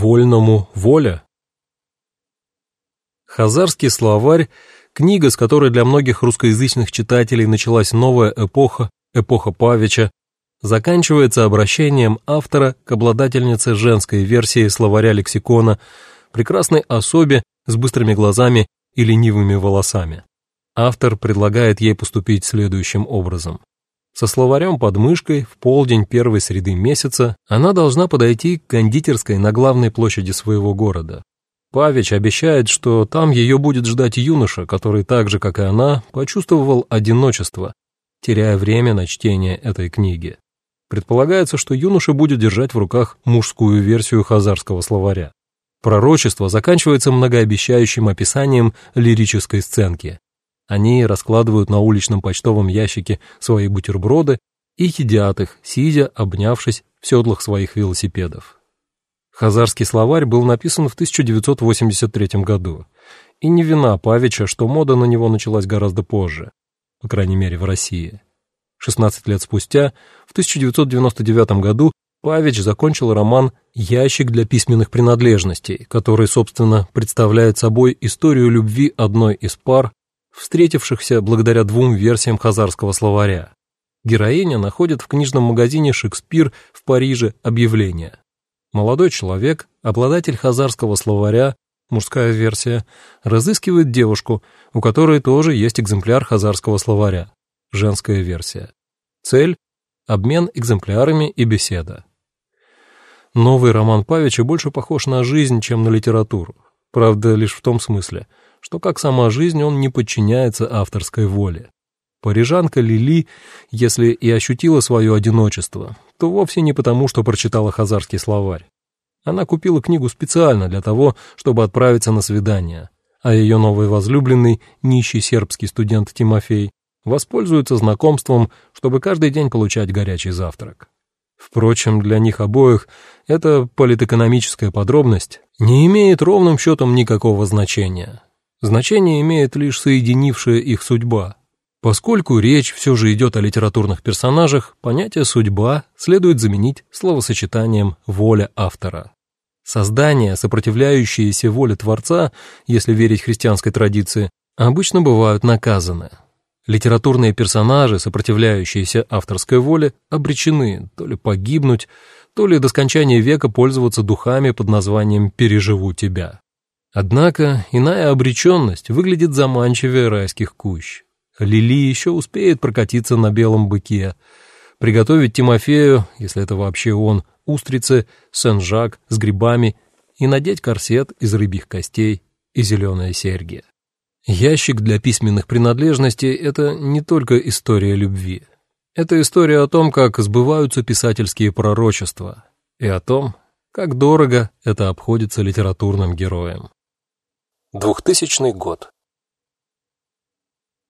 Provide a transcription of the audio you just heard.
Вольному воля. Хазарский словарь – книга, с которой для многих русскоязычных читателей началась новая эпоха, эпоха Павича, заканчивается обращением автора к обладательнице женской версии словаря-лексикона, прекрасной особе с быстрыми глазами и ленивыми волосами. Автор предлагает ей поступить следующим образом. Со словарем под мышкой в полдень первой среды месяца она должна подойти к кондитерской на главной площади своего города. Павич обещает, что там ее будет ждать юноша, который так же, как и она, почувствовал одиночество, теряя время на чтение этой книги. Предполагается, что юноша будет держать в руках мужскую версию хазарского словаря. Пророчество заканчивается многообещающим описанием лирической сценки. Они раскладывают на уличном почтовом ящике свои бутерброды и едят их, сидя, обнявшись в седлах своих велосипедов. Хазарский словарь был написан в 1983 году, и не вина Павича, что мода на него началась гораздо позже, по крайней мере в России. 16 лет спустя, в 1999 году, Павич закончил роман «Ящик для письменных принадлежностей», который, собственно, представляет собой историю любви одной из пар, встретившихся благодаря двум версиям хазарского словаря. Героиня находит в книжном магазине «Шекспир» в Париже объявление. Молодой человек, обладатель хазарского словаря, мужская версия, разыскивает девушку, у которой тоже есть экземпляр хазарского словаря, женская версия. Цель – обмен экземплярами и беседа. Новый роман Павича больше похож на жизнь, чем на литературу. Правда, лишь в том смысле – что как сама жизнь он не подчиняется авторской воле. Парижанка Лили, если и ощутила свое одиночество, то вовсе не потому, что прочитала хазарский словарь. Она купила книгу специально для того, чтобы отправиться на свидание, а ее новый возлюбленный, нищий сербский студент Тимофей, воспользуется знакомством, чтобы каждый день получать горячий завтрак. Впрочем, для них обоих эта политэкономическая подробность не имеет ровным счетом никакого значения. Значение имеет лишь соединившая их судьба. Поскольку речь все же идет о литературных персонажах, понятие «судьба» следует заменить словосочетанием «воля автора». Создания, сопротивляющиеся воле Творца, если верить христианской традиции, обычно бывают наказаны. Литературные персонажи, сопротивляющиеся авторской воле, обречены то ли погибнуть, то ли до скончания века пользоваться духами под названием «переживу тебя». Однако иная обреченность выглядит заманчивее райских кущ. Лили еще успеет прокатиться на белом быке, приготовить Тимофею, если это вообще он, устрицы, сен-жак с грибами и надеть корсет из рыбьих костей и зеленые серьги. Ящик для письменных принадлежностей — это не только история любви. Это история о том, как сбываются писательские пророчества, и о том, как дорого это обходится литературным героям. 2000 год.